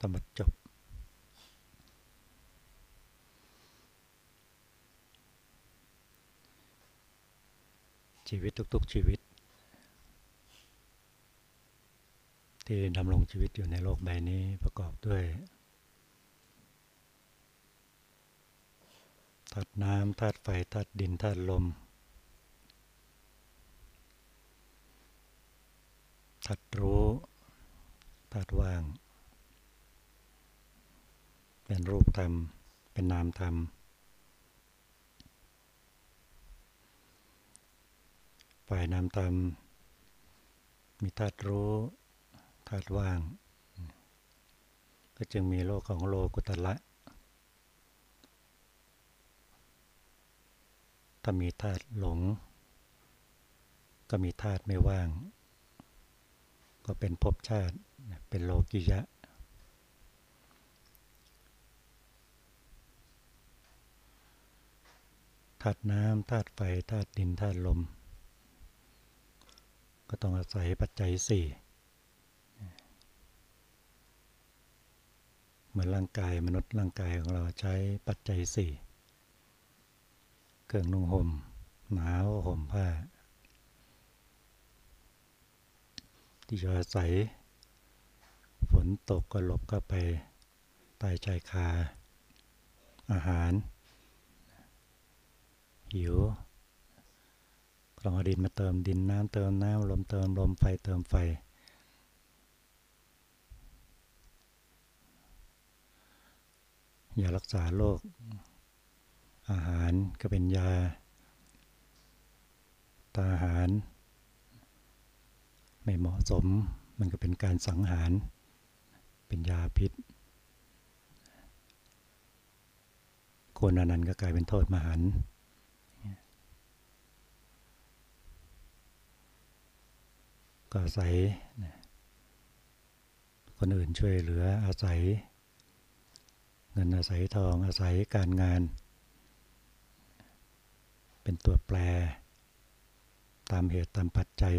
ต้องมจบ ชีวิตทุก ๆ ชีวิต ที่ดำรงชีวิตอยู่ในโลกใบนี้ประกอบด้วยธาตุน้ำธาตุไฟธาตุดินธาตุลม ธาตุรู้ธาตุว่าง เป็นรูปธรรม เป็นนามธรรม ฝ่ายนามธรรม มีธาตุรู้ธาตุว่าง ก็จึงมีโลกของโลกุตละถ้ามีธาตุหลง ก็มีธาตุไม่ว่าง ก็เป็นภพชาติเป็นโลกิยะ ธาตุน้ำธาตุไฟธาตุดินธาตุลม ก็ต้องอาศัยปัจจัยสี่เหมือนร่างกายมนุษย์ร่างกายของเราใช้ปัจจัยสี่เครื่องนุ่งห่มหนาวห่มผ้า ที่จะอาศัย ฝนตกก็หลบก็ไปใต้ชายคา อาหาร หิวกลองอดินมาเติมดินน้ำเติมน้ำลมเติมลมไฟเติมไฟ อย่ารักษาโรคอาหารก็เป็นยาตาอาหาร ไม่เหมาะสม มันก็เป็นการสังหาร เป็นยาพิษ คนอนันต์ก็กลายเป็นโทษมหันก็อาศัยคนอื่นช่วยเหลืออาศัย เงินอาศัยทองอาศัยการงาน เป็นตัวแปร ตามเหตุตามปัจจัย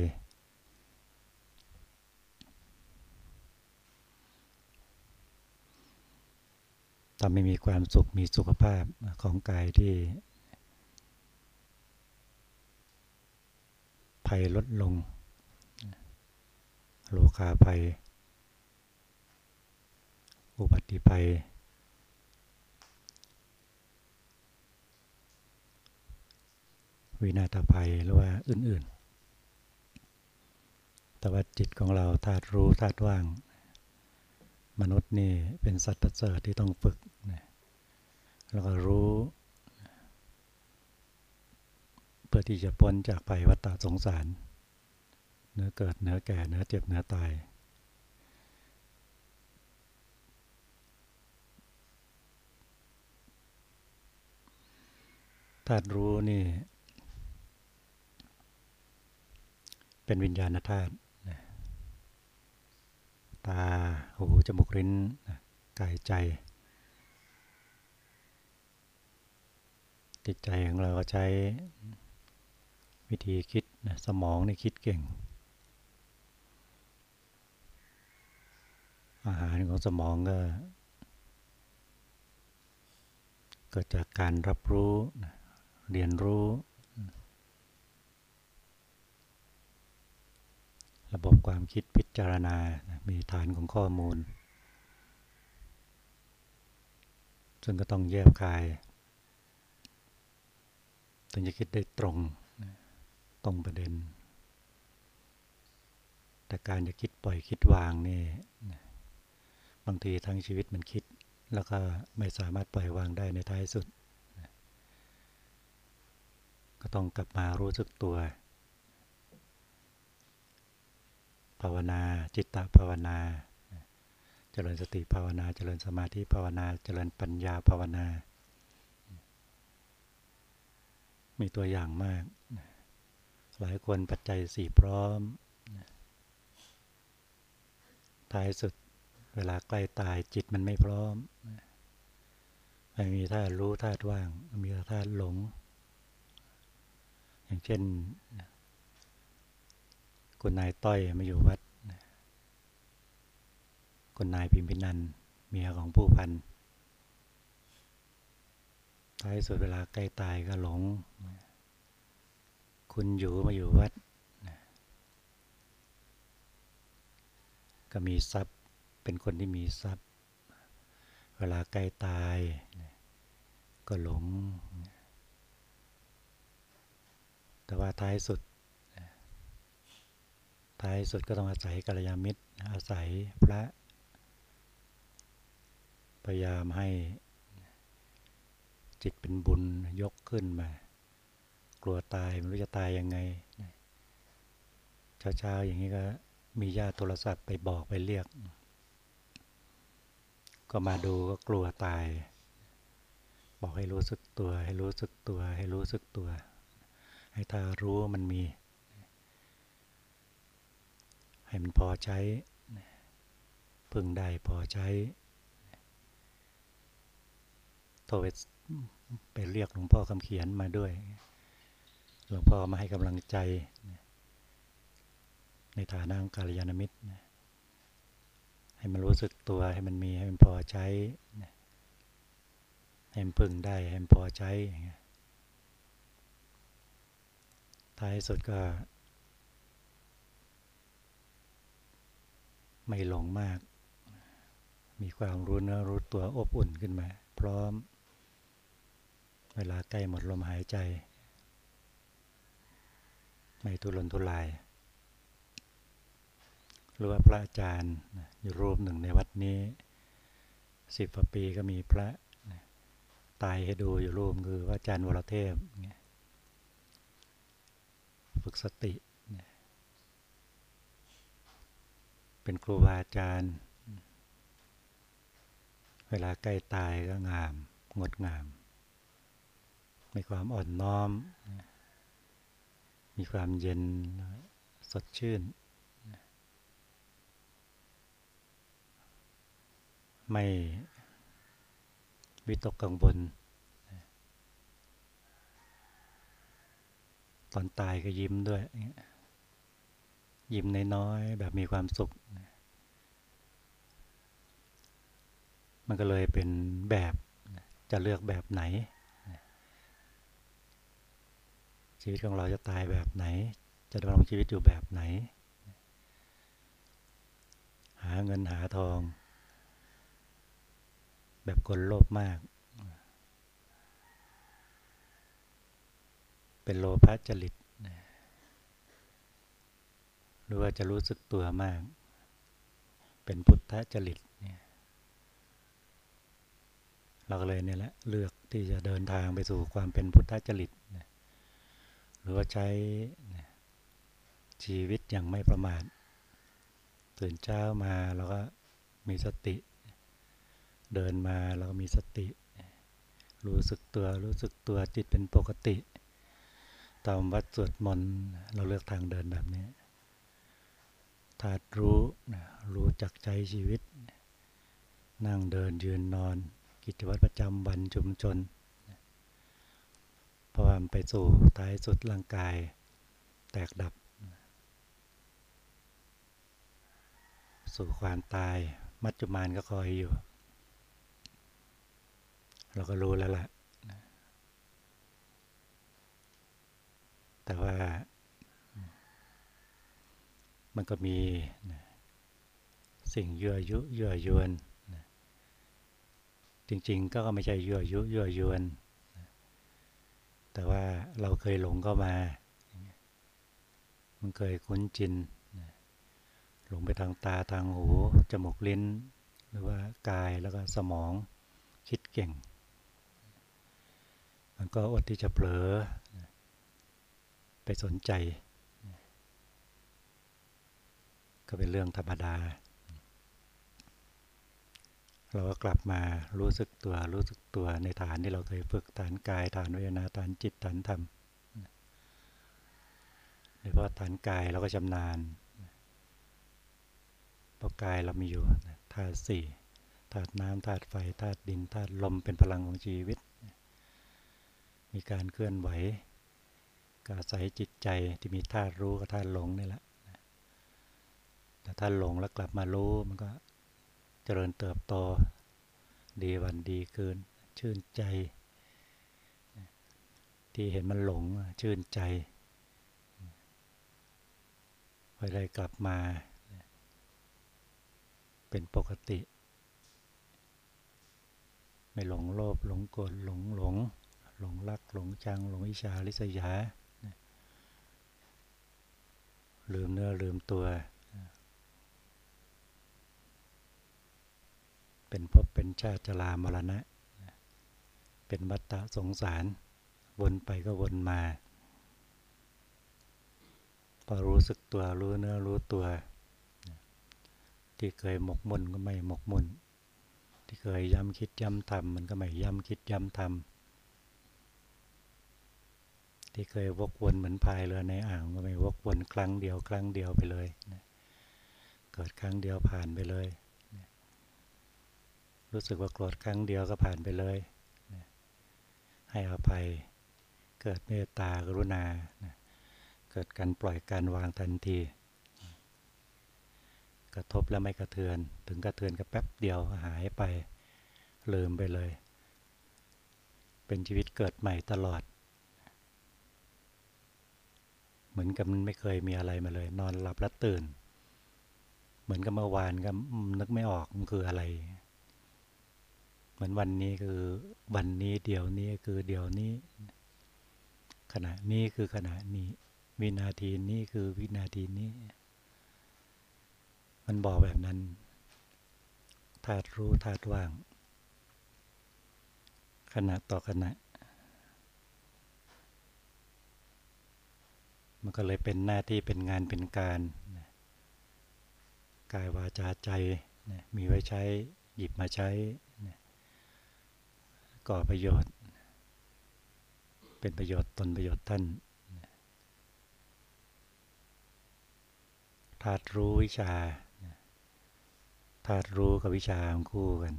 ทำให้มีความสุขมีสุขภาพของกายที่ ภัยลดลง โลคาภัย อุบัติภัย วินาศภัยหรือว่าอื่น ๆ แต่ว่าจิตของเราธาตุรู้ธาตุว่าง มนุษย์นี่เป็นสัตว์ประเสริฐที่ต้องฝึก แล้วก็รู้ เพื่อที่จะพ้นจากภัยวัฏสงสาร เนื้อเกิดเนื้อแก่เนื้อเจ็บเนื้อตาย ธาตุรู้นี่ เป็นวิญญาณธาตุตา หู จมูก ลิ้นกายใจ จิตใจของเราก็ใช้วิธีคิดสมองนี่คิดเก่ง อาหารของสมองก็เกิดจากการรับรู้เรียนรู้ ระบบความคิดพิจารณามีฐานของข้อมูล ซึ่งก็ต้องแยบคาย ถึงจะคิดได้ตรงตรงประเด็น แต่การจะคิดปล่อยคิดวางนี่บางทีทั้งชีวิตมันคิด แล้วก็ไม่สามารถปล่อยวางได้ในท้ายสุด ก็ต้องกลับมารู้สึกตัว ภาวนาจิตตภาวนาเจริญสติภาวนาเจริญสมาธิภาวนาเจริญปัญญาภาวนา มีตัวอย่างมาก หลายคนปัจจัยสี่พร้อม ท้ายสุดเวลาใกล้ตายจิตมันไม่พร้อมไม่มีธาตุรู้ธาตุว่าง มีธาตุหลง อย่างเช่น คุณนายต้อยมาอยู่วัดคนนายพิมพินันเมียของผู้พัน ท้ายสุดเวลาใกล้ตายก็หลง คุณอยู่มาอยู่วัด ก็มีทรัพย์ เป็นคนที่มีทรัพย์ เวลาใกล้ตาย ก็หลง แต่ว่าท้ายสุด ท้ายสุดก็ต้องอาศัยกัลยาณมิตร อาศัยพระ พยายามให้ จิตเป็นบุญยกขึ้นมา กลัวตายไม่รู้จะตายยังไงเช้าๆอย่างนี้ก็มีญาติโทรศัพท์ไปบอกไปเรียก ก็มาดูก็กลัวตาย บอกให้รู้สึกตัว ให้รู้สึกตัว ให้รู้สึกตัว ให้ถ้ารู้มันมี ให้มันพอใช้พึ่งได้พอใช้โทร ไปเรียกหลวงพ่อคำเขียนมาด้วย หลวงพ่อมาให้กำลังใจ ในฐานะกาลยานมิตร ให้มันรู้สึกตัวให้มันมีให้มันพอใช้ให้มันพึ่งได้ให้มันพอใช้ท้ายสุดก็ ไม่หลงมาก มีความรู้เนื้อรู้ตัวอบอุ่นขึ้นมา พร้อม เวลาใกล้หมดลมหายใจ ไม่ทุรนทุราย หรือว่าพระอาจารย์อยู่รูปหนึ่งในวัดนี้สิบปีก็มีพระตายให้ดูอยู่รูปคือว่าอาจารย์วรเทพฝึกสติ เป็นครูบาอาจารย์ เวลาใกล้ตายก็งาม งดงาม มีความอ่อนน้อม มีความเย็นสดชื่น ไม่วิตกกังวลตอนตายก็ยิ้มด้วย ยิ้มน้อยๆแบบมีความสุข มันก็เลยเป็นแบบจะเลือกแบบไหน ชีวิตของเราจะตายแบบไหน จะดำรงชีวิตอยู่แบบไหน หาเงินหาทอง แบบคนโลภมาก เป็นโลภะจริตหรือว่าจะรู้สึกตัวมาก เป็นพุทธจริตเราก็เลยเนี่ยแหละเลือกที่จะเดินทางไปสู่ความเป็นพุทธจริต หรือว่าใช้ชีวิตอย่างไม่ประมาท ตื่นเช้ามาเราก็มีสติ เดินมาเราก็มีสติ รู้สึกตัวรู้สึกตัวจิตเป็นปกติ ตามวัดสวดมนต์เราเลือกทางเดินแบบนี้ถ้ารู้รู้จักใจชีวิต นั่งเดินยืนนอน กิจวัตรประจำวันชุมชน เพราะว่ามันไปสู่ท้ายสุดร่างกายแตกดับ สู่ความตาย มัจจุมานก็คอยอยู่ เราก็รู้แล้วล่ะ แต่ว่า มันก็มีสิ่งยั่วยุยั่วยวน จริง ๆ ก็ไม่ใช่ยั่วยุยั่วยวน แต่ว่าเราเคยหลงเข้ามา มันเคยคุ้นจิน หลงไปทางตาทางหู จมูกลิ้น หรือว่ากายแล้วก็สมองคิดเก่ง มันก็อดที่จะเผลอ ไปสนใจ ก็เป็นเรื่องธรรมดา เราก็กลับมารู้สึกตัวรู้สึกตัวในฐานที่เราเคยฝึกฐานกายฐานเวทนาฐานจิตฐานธรรมโดยเฉพาะฐานกายเราก็ชำนาญเพราะกายเรามีอยู่ธาตุสี่ธาตุน้ำธาตุไฟธาตุดินธาตุลมเป็นพลังของชีวิต มีการเคลื่อนไหวกาศัยจิตใจที่มีธาตุรู้กับธาตุหลงนี่แหละแต่ถ้าหลงแล้วกลับมารู้มันก็ ริญเติบโต ดีวันดีคืน ชื่นใจ ที่เห็นมันหลงชื่นใจพอได้กลับมา เป็นปกติ ไม่หลงโลภหลงโกรธหลงหลง หลงรักหลงจัง หลงอิชาลิษยาลืมเนื้อลืมตัว เป็นภพเป็นชาติจรามรณะ เป็นวัฏฏะสงสาร วนไปก็วนมา พอรู้สึกตัวรู้เนื้อรู้ตัว ที่เคยหมกมุ่นก็ไม่หมกมุ่น ที่เคยย้ำคิดย้ำทำมันก็ไม่ย้ำคิดย้ำทำที่เคยวกวนเหมือนพายเรือในอ่างก็ไม่วกวนครั้งเดียวครั้งเดียวไปเลย เกิดครั้งเดียวผ่านไปเลย รู้สึกว่าโกรธครั้งเดียวก็ผ่านไปเลย ให้อภัย เกิดเมตตากรุณา เกิดการปล่อยการวางทันที กระทบแล้วไม่กระเทือน ถึงกระเทือนก็แป๊บเดียวหายไป ลืมไปเลย เป็นชีวิตเกิดใหม่ตลอด เหมือนกับมันไม่เคยมีอะไรมาเลย นอนหลับแล้วตื่น เหมือนกับเมื่อวานก็นึกไม่ออกมันคืออะไร มือนวันนี้คือวันนี้เดี๋ยวนี้คือเดี๋ยวนี้ ขณะนี้คือขณะนี้ วินาทีนี้คือวินาทีนี้ มันบอกแบบนั้นธาตุรู้ธาตุว่าง ขณะต่อขณะ มันก็เลยเป็นหน้าที่เป็นงานเป็นการกายวาจาใจมีไว้ใช้หยิบมาใช้ ก่อประโยชน์ เป็นประโยชน์ตนประโยชน์ท่านธาตุรู้วิชาธาตุรู้กับวิชาคู่กัน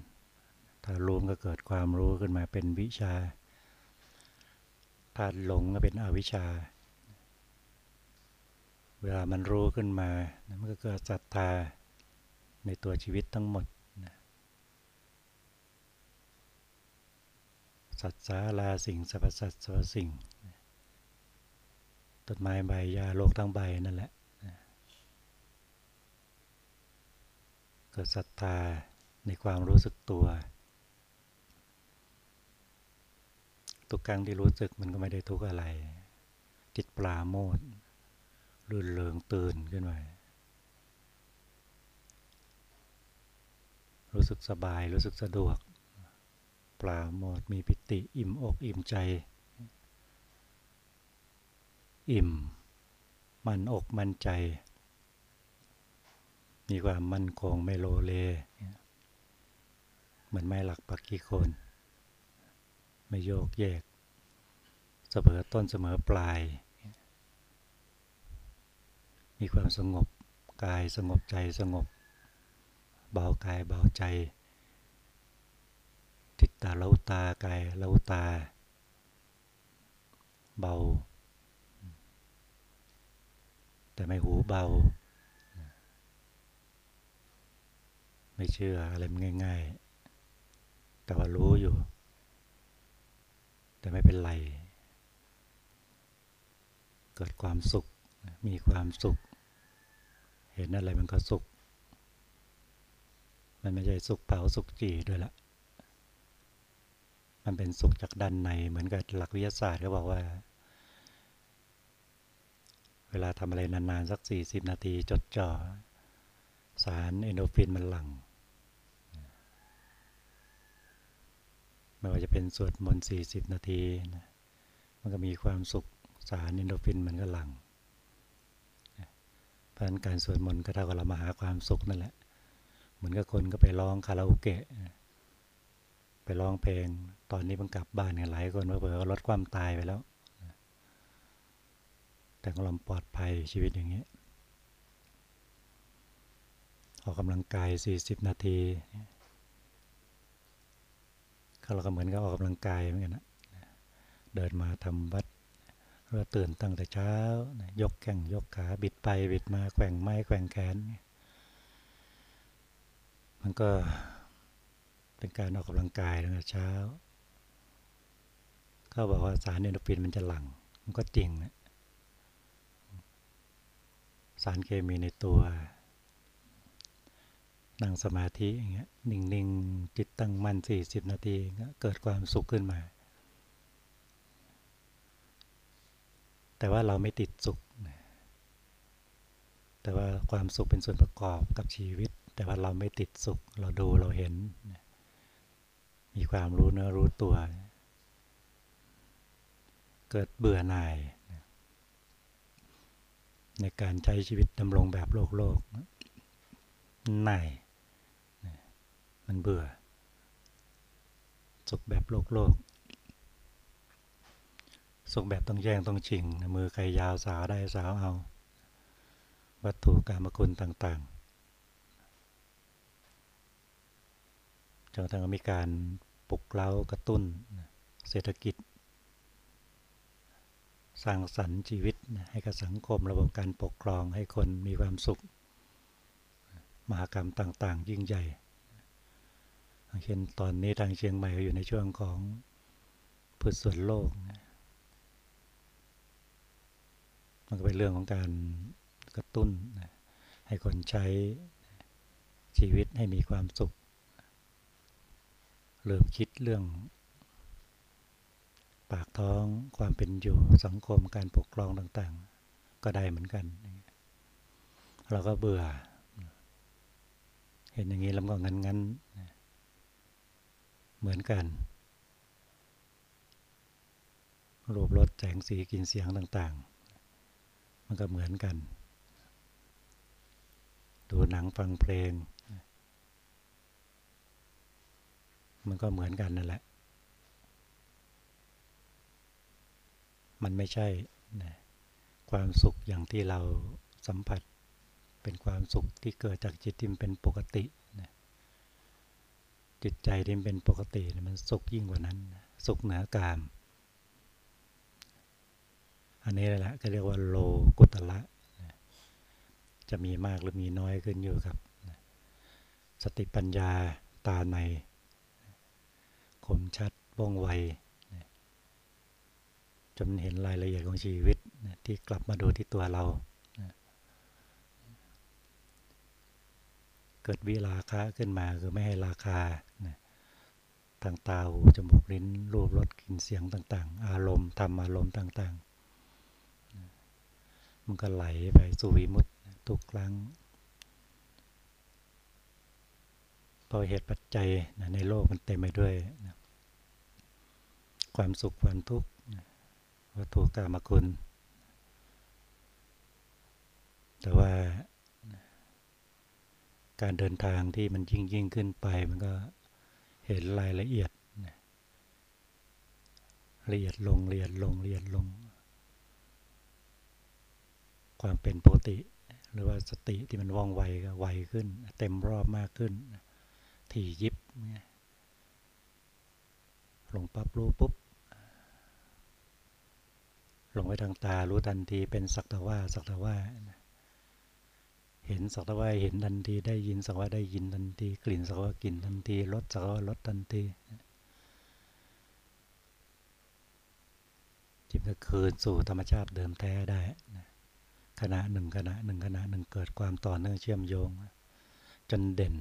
ถ้ารวมก็เกิดความรู้ขึ้นมาเป็นวิชาธาตุหลงก็เป็นอวิชชา เวลามันรู้ขึ้นมา มันก็เกิดศรัทธาในตัวชีวิตทั้งหมด สัตว์สาลาสิ่งสรรพสัตว์สรรพสิ่งต้นไม้ใบหญ้าโลกทั้งใบนั่นแหละเกิดศรัทธาในความรู้สึกตัว ทุกครั้งที่รู้สึกมันก็ไม่ได้ทุกข์อะไร จิตปลาโมดรื่นเริงตื่นขึ้นมารู้สึกสบายรู้สึกสะดวก ปราโมทมีปิติอิ่มอกอิ่มใจ อิ่ม มันอกมันใจ มีความมั่นคงไม่โลเลเหมือนไม้หลักปักกี้โคน ไม่โยกแยก เสมอต้นเสมอปลาย มีความสงบกายสงบใจสงบ เบากายเบาใจ จิตตาเลาตากายเลาตา เบา แต่ไม่หูเบา ไม่เชื่ออะไรมันง่าย ๆ แต่ว่ารู้อยู่ แต่ไม่เป็นไร เกิดความสุขมีความสุข เห็นอะไรมันก็สุข มันไม่ใช่สุขเผาสุขจีด้วยละ มันเป็นสุขจากด้านใน เหมือนกับหลักวิทยาศาสตร์เขาบอกว่า เวลาทำอะไรนานๆ สักสี่สิบนาทีจดจ่อ สารเอนโดฟินมันหลั่งไม่ว่าจะเป็นสวดมนต์สี่สิบนาทีนะมันก็มีความสุขสารเอนโดฟินมันก็หลั่งเพราะนั้นการสวดมนต์ก็เท่ากับเรามาหาความสุขนั่นแหละ เหมือนกับคนก็ไปร้องคาราโอเกะ ไปร้องเพลง ตอนนี้เพิ่งกลับบ้านกันหลายคนเผื่อก็ลดความตายไปแล้ว แต่ก็ลำปลอดภัยชีวิตอย่างนี้ออกกำลังกาย 40 นาทีเราก็เหมือนกับออกกำลังกายเหมือนกันนะเดินมาทำวัดเราตื่นตั้งแต่เช้า ยกแข้งยกขาบิดไปบิดมาแกว่งไม้แกว่งแขน มันก็เป็นการออกกำลังกายตั้งแต่เช้า เขาบอกว่าสารเอนโดฟินมันจะหลั่งมันก็จริงนะสารเคมีในตัว นั่งสมาธิอย่างเงี้ยนิ่งๆจิตตั้งมั่น40นาทีเกิดความสุขขึ้นมา แต่ว่าเราไม่ติดสุข แต่ว่าความสุขเป็นส่วนประกอบกับชีวิต แต่ว่าเราไม่ติดสุข เราดูเราเห็น มีความรู้เนื้อรู้ตัว เกิดเบื่อหน่าย ในการใช้ชีวิตดำรงแบบโลกโลกหน่ายมันเบื่อสุขแบบโลกโลกสุขแบบต้องแย่งต้องชิงมือใครยาวสาวได้สาวเอา วัตถุกรรมคุณต่างๆจนกระทั่งมีการปลุกเล้ากระตุ้นเศรษฐกิจ สร้างสรรค์ชีวิตให้กับสังคมระบบการปกครองให้คนมีความสุข มหากรรมต่าง ๆ ยิ่งใหญ่เช่นตอนนี้ทางเชียงใหม่ก็อยู่ในช่วงของพืชส่วนโลก มันก็เป็นเรื่องของการกระตุ้น ให้คนใช้ชีวิตให้มีความสุขเริ่มคิดเรื่อง ปากท้องความเป็นอยู่สังคมการปกครองต่างๆ ก็ได้เหมือนกัน เราก็เบื่อ เห็นอย่างนี้แล้วก็งั้นๆ เหมือนกันรูปรสแสงสีกลิ่นเสียงต่างๆ มันก็เหมือนกัน ดูหนังฟังเพลง มันก็เหมือนกันนั่นแหละ มันไม่ใช่นะความสุขอย่างที่เราสัมผัสเป็นความสุขที่เกิดจากจิตที่เป็นปกตินะจิตใจที่เป็นปกติมันสุขยิ่งกว่านั้น สุขเหนือกาม อันนี้แหละก็เรียกว่าโลกุตละนะจะมีมากหรือมีน้อยขึ้นอยู่กับนะสติปัญญาตาในคมชัดว่องไว จนเห็นรายละเอียดของชีวิตที่กลับมาดูที่ตัวเรา เกิดวิราคะขึ้นมาคือไม่ให้ราคาทางตาหูจมูกลิ้นรูปรสกลิ่นเสียงต่าง ๆ อารมณ์ธรรมอารมณ์ต่างๆ มันก็ไหลไปสู่วิมุตติทุกครั้งพราะเหตุปัจจัยในโลกมันเต็มไปด้วย ความสุขความทุกข์ วัตถุกรรมคุณ แต่ว่าการเดินทางที่มันยิ่งยิ่งขึ้นไปมันก็เห็นรายละเอียดละเอียดลงละเอียดลงละเอียดลง ความเป็นปกติ หรือว่าสติที่มันว่องไวก็ไวขึ้น เต็มรอบมากขึ้นที่ยิบลงปั๊บรู้ปุ๊บ ลงไปทางตา รู้ทันทีเป็นสักตะว่าสักตะว่า เห็นสักตะว่าเห็นทันทีได้ยินสักว่าได้ยินทันที กลิ่นสักว่ากลิ่นทันทีรสสักว่ารสทันทีจิตก็คืนสู่ธรรมชาติเดิมแท้ได้ขณะหนึ่งขณะหนึ่งขณะหนึ่งเกิดความต่อเนื่องเชื่อมโยง จนเด่น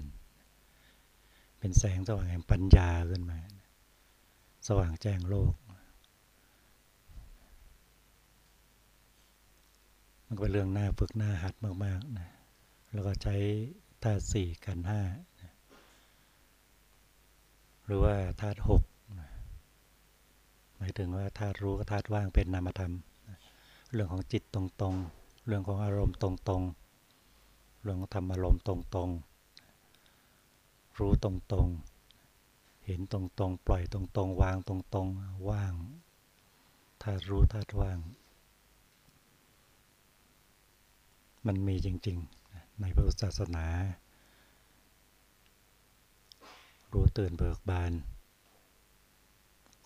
เป็นแสงสว่างแห่งปัญญาขึ้นมา สว่างแจ้งโลก มันก็เป็นเรื่องหน้าฝึกหน้าหัดมากๆนะแล้วก็ใช้ธาตุสี่กันห้าหรือว่าธาตุหกหมายถึงว่าธาตุรู้กับธาตุว่างเป็นนามธรรม เรื่องของจิตตรงๆ เรื่องของอารมณ์ตรงๆ เรื่องของธรรมอารมณ์ตรงๆ รู้ตรงๆ เห็นตรงๆ ปล่อยตรงๆ วางตรงๆ ว่างธาตุรู้ธาตุว่าง มันมีจริงๆ ในพระศาสนา รู้ตื่นเบิกบาน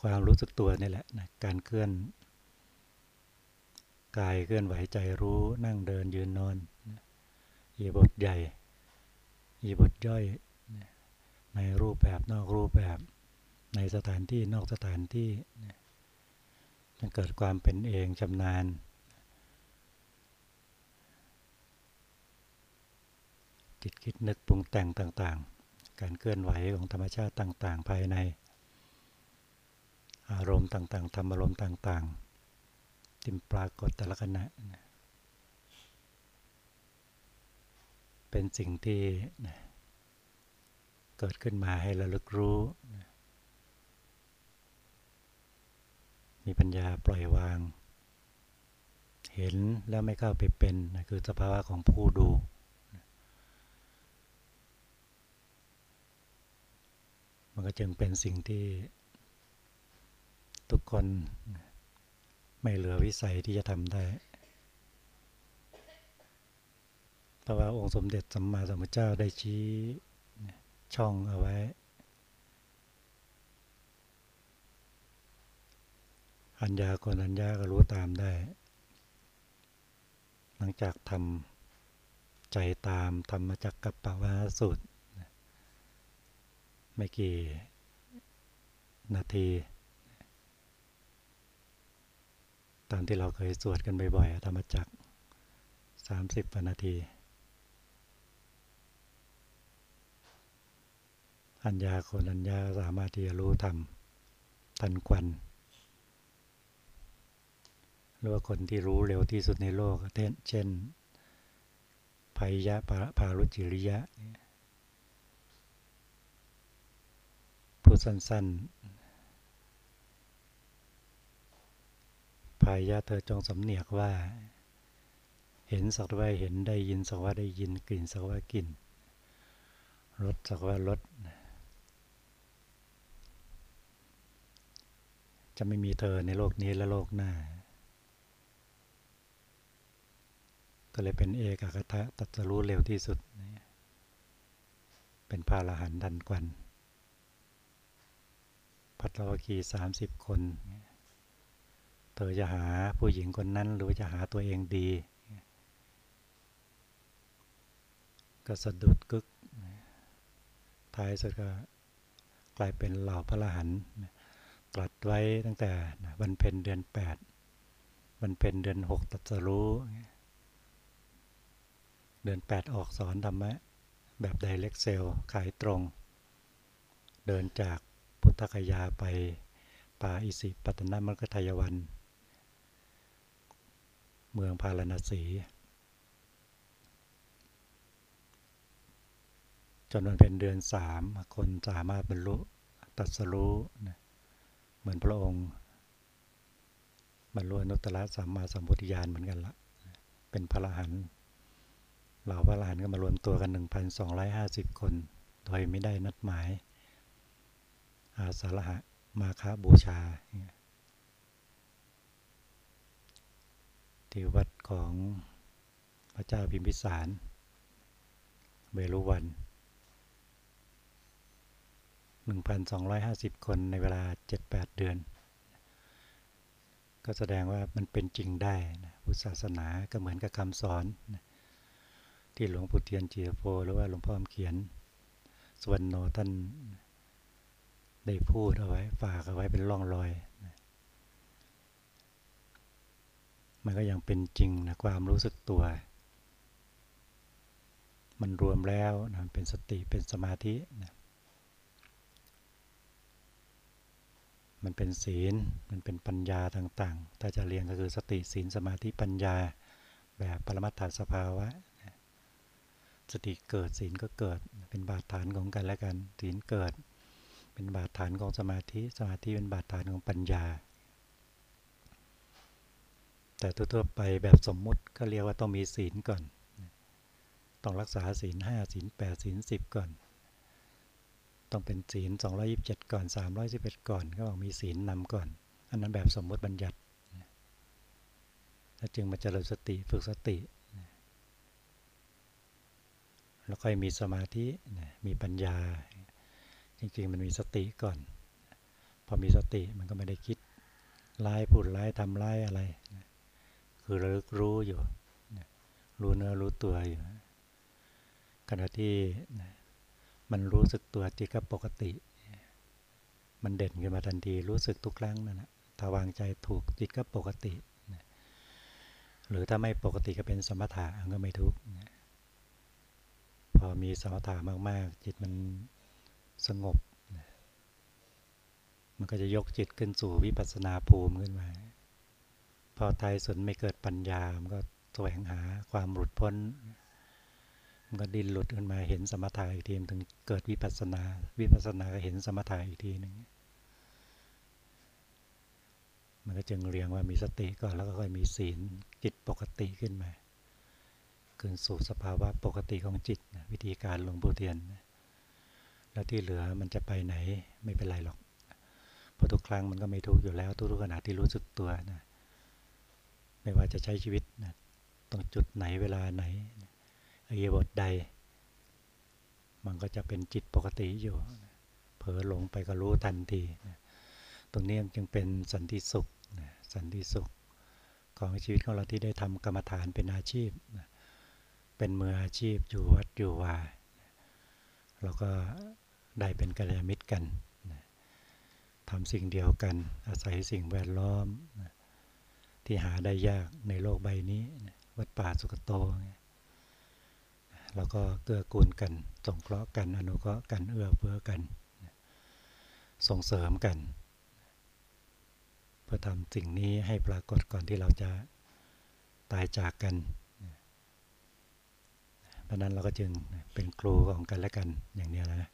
ความรู้สึกตัวนี่แหละนะการเคลื่อน กายเคลื่อนไหวใจรู้นั่งเดินยืนนอนยีบทใหญ่ยีบทย่อย ในรูปแบบนอกรูปแบบ ในสถานที่นอกสถานที่มันเกิดความเป็นเองชำนาญ จิตคิดนึกปรุงแต่งต่างๆ การเคลื่อนไหวของธรรมชาติต่างๆ ภายใน อารมณ์ต่างๆธรรมอารมณ์ต่างๆที่ปรากฏแต่ละขณะเป็นสิ่งที่เกิดขึ้นมาให้ระลึกรู้ มีปัญญาปล่อยวาง เห็นแล้วไม่เข้าไปเป็น คือสภาวะของผู้ดู มันก็จึงเป็นสิ่งที่ทุกคนไม่เหลือวิสัยที่จะทำได้ เพราะว่าองค์สมเด็จสัมมาสัมพุทธเจ้าได้ชี้ช่องเอาไว้ อัญญาคนอัญญาก็รู้ตามได้ หลังจากทำใจตามทำมาจากกัปปวาสุด ไม่กี่นาที ตามที่เราเคยสวดกันบ่อยๆธรรมจักสามสิบนาที อัญญาคนอัญญาสามารถที่จะรู้ธรรมทันควันหรือว่าคนที่รู้เร็วที่สุดในโลกเช่นภัยยะพารุจิริยะ พูดสั้นๆภัยยะเธอจงสำเนียกว่า เห็นสักว่าเห็นได้ยินสักว่าได้ยินกลิ่นสักว่ากลิ่นรสสักว่ารสจะไม่มีเธอในโลกนี้และโลกหน้า ก็เลยเป็นเอกคตะตัดรู้เร็วที่สุด เป็นพาลหันดันกวัน พัทรวคีสามสิบคน เธอจะหาผู้หญิงคนนั้นหรือจะหาตัวเองดี ก็สะดุดกึก ท้ายสุดก็กลายเป็นเหล่าพระละหันตรัสไว้ตั้งแต่วันเพ็ญเดือนแปดวันเพ็ญเดือนหกตัดสรู้ เดือนแปดออกสอนธรรมะแบบไดเรกเซลขายตรง เดินจาก พุทธคยาไปป่าอิสิปตนมรกทายวัน เมืองพาราณสี จนวันเป็นเดือนสามคนสามารถบรรลุตัสรู้นะเหมือนพระองค์ บรรลุนุตตรสัมมาสัมพุทธญาณเหมือนกันละเป็นพระอรหันต์เหล่าพระอรหันต์ก็มารวมตัวกัน 1,250 คน โดยไม่ได้นัดหมาย อาสาฬหะมาคาบูชา ที่วัดของพระเจ้าพิมพิสารเบรุวัน 1,250 คนในเวลา 7-8 เดือน ก็แสดงว่ามันเป็นจริงได้นะพุทธศาสนาก็เหมือนกับคำสอนนะที่หลวงปู่เทียนเจียโพหรือว่าหลวงพ่อมเขียนสวรรณโนท่าน ได้พูดเอาไว้ ฝากเอาไว้เป็นร่องรอย มันก็ยังเป็นจริงนะความรู้สึกตัว มันรวมแล้วนะเป็นสติเป็นสมาธินะมันเป็นศีล มันเป็นปัญญาต่างๆ ถ้าจะเรียนก็คือสติศีลสมาธิปัญญาแบบปรมัตถสภาวะ สติเกิดศีลก็เกิด เป็นบาดฐานของกันและกัน ศีลเกิด เป็นบาดฐานของสมาธิสมาธิเป็นบาดฐานของปัญญา แต่ทั่วๆไปแบบสมมุติก็เรียกว่าต้องมีศีลก่อน ต้องรักษาศีลห้าศีลแปดศีลสิบก่อน ต้องเป็นศีล227ก่อน311ก่อน ก็บอกมีศีลนำก่อน อันนั้นแบบสมมติบัญญัติแล้วจึงมาเจริญสติฝึกสติแล้วค่อยมีสมาธิ มีปัญญา จริงๆ มันมีสติก่อน พอมีสติมันก็ไม่ได้คิดร้ายพูดร้ายทำร้ายอะไร คือระลึกรู้อยู่ รู้เนื้อรู้ตัวอยู่ ขณะที่มันรู้สึกตัวจิตก็ปกติ มันเด่นขึ้นมาทันทีรู้สึกทุกครั้งนั่นแหละถ้าวางใจถูกจิตก็ปกติ หรือถ้าไม่ปกติก็เป็นสมถะก็ไม่ทุกข์พอมีสมถะมากๆ จิตมัน สงบ มันก็จะยกจิตขึ้นสู่วิปัสนาภูมิขึ้นมาพอไทยสุดไม่เกิดปัญญา มันก็แสวงหาความหลุดพ้น มันก็ดิ้นหลุดขึ้นมาเห็นสมถะอีกทีถึงเกิดวิปัสนา วิปัสสนาก็เห็นสมถะอีกทีหนึ่งมันก็จึงเรียงว่ามีสติก่อนแล้วก็ค่อยมีศีลจิตปกติขึ้นมาคืนสู่สภาวะปกติของจิตวิธีการหลวงปู่เทียนนะ แล้วที่เหลือมันจะไปไหนไม่เป็นไรหรอก เพราะทุกครั้งมันก็ไม่ทุกอยู่แล้ว ทุกขณะที่รู้สึกตัวนะไม่ว่าจะใช้ชีวิตนะตรงจุดไหนเวลาไหนอริยบทใด มันก็จะเป็นจิตปกติอยู่ เผลอหลงไปก็รู้ทันทีนะตรงนี้จึงเป็นสันติสุขนะสันติสุขของชีวิตของเราที่ได้ทำกรรมฐานเป็นอาชีพนะเป็นมืออาชีพอยู่วัดอยู่วาเราก็ ได้เป็นกัลยาณมิตรกันนะทำสิ่งเดียวกัน อาศัยสิ่งแวดล้อมนะที่หาได้ยากในโลกใบนี้นะวัดป่าสุกโตเราก็เกื้อกูลกัน สงเคราะห์กัน อนุเคราะห์กัน เอื้อเฟื้อกันส่งเสริมกัน เพื่อทำสิ่งนี้ให้ปรากฏก่อนที่เราจะตายจากกันเพราะนั้นเราก็จึงเป็นครูของกันและกันอย่างนี้นะ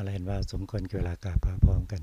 อะไรเห็นว่าสมควรเวลากราบพระพร้อมกัน